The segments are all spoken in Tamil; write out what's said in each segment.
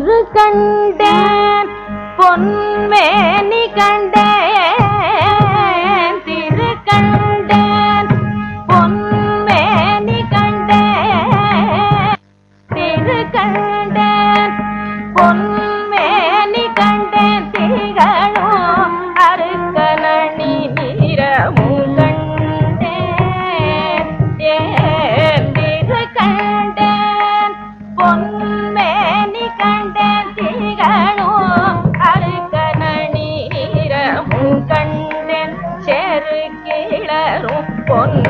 திரு கண்டேன் பொன்மேனி கண்டேன். பொன்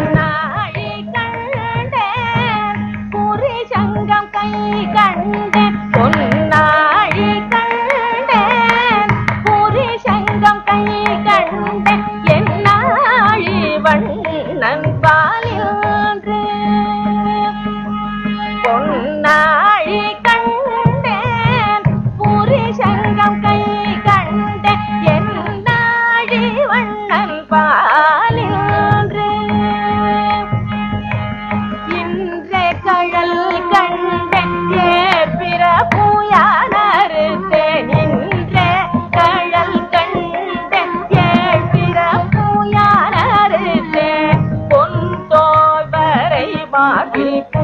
Happy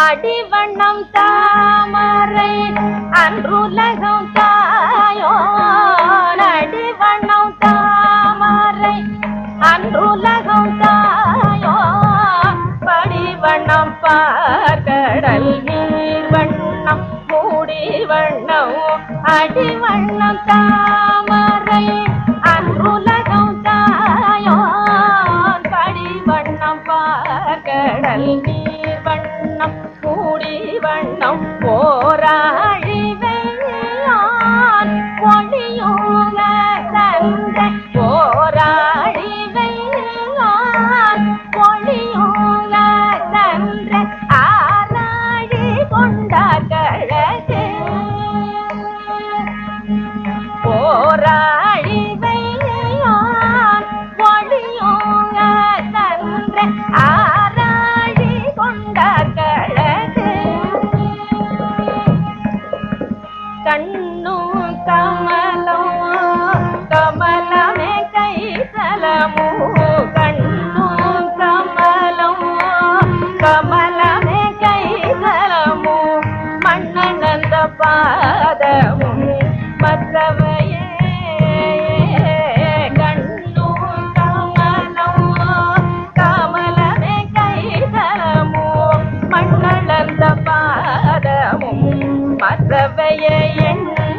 அடிவண்ணம் தாமரை அன்றுலகம் தாயோ அடிவண்ணம் தாமரை அன்றுலகம் தாயோ படிவண்ணம் பார்க்கடல் நீர் வண்ணம் மூடி வண்ணம் அடிவண்ணம் தாமரை அன்றுலகம் தாயோ படிவண்ணம் பார்க்கடல் நீர் வண்ணம் போரா కన్ను కమలం కమలమే కైసలము பார்த்தவைய என்ன